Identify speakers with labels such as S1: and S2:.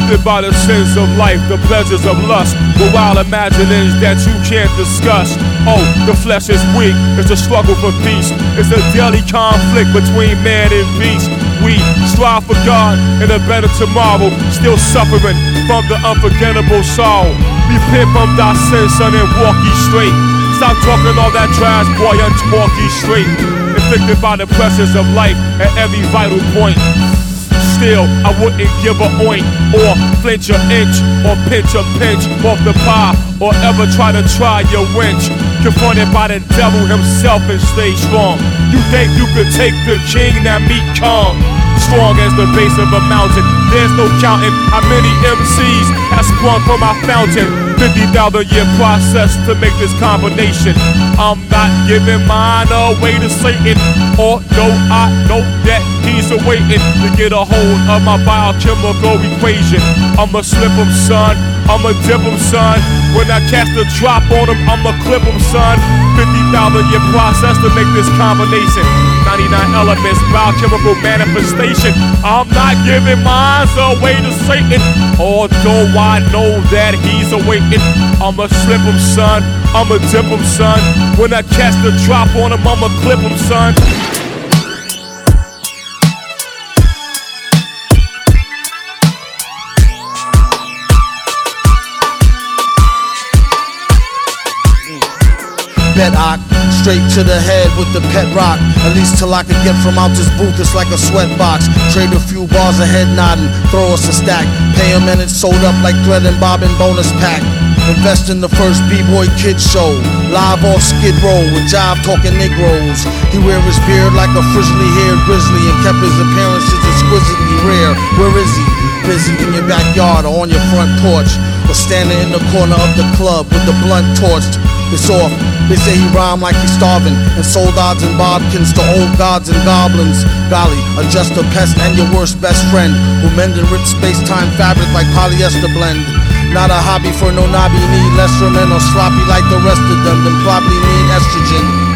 S1: Afflicted by the sins of life, the pleasures of lust, the wild imaginings that you can't discuss. Oh, the flesh is weak, it's a struggle for peace, it's a daily conflict between man and beast. We strive for God and a better tomorrow, still suffering from the unforgettable sorrow. Repent from thy sins, son, and walk ye straight. Stop talking all that trash, boy, and walk ye straight. Afflicted by the pressures of life at every vital point still, I wouldn't give a oink or flinch an inch or pinch a pinch off the pie or ever try to try your winch. Confronted by the devil himself and stay strong. You think you could take the king that meet Kong? Strong as the base of a mountain. There's no counting how many MCs have sprung from my fountain. 50,000 year process to make this combination. I'm not giving mine away to Satan. Although I know that he's awaiting to get a hold of my biochemical equation. I'ma slip him, son. I'ma dip him, son. When I cast a drop on him, I'ma clip him, son. 50,000 year process to make this combination. 99 elements, biochemical manifestation. I'm not giving mine away to Satan. Although I know that he's awaiting. I'ma slip him, son. I'ma dip him, son. When I cast a drop on him, I'ma clip him, son.
S2: Bet ock, straight to the head with the pet rock. At least till I can get from out this booth, it's like a sweat box. Trade a few bars of head nodding, throw us a stack. Pay him and it's sold up like thread and bobbin bonus pack. Invest in the first B-boy kid show. Live off Skid Row with Jive talking Negroes. He wear his beard like a frizzly haired grizzly and kept his appearances exquisitely rare. Where is he? Busy in your backyard or on your front porch. Or standing in the corner of the club with the blunt torched. It's off. They say he rhymed like he's starving and sold odds and bodkins to old gods and goblins. Golly, a just a pest and your worst best friend who mend and rip space-time fabric like polyester blend. Not a hobby for no knobby need less for men or sloppy like the rest of them. Then probably need estrogen.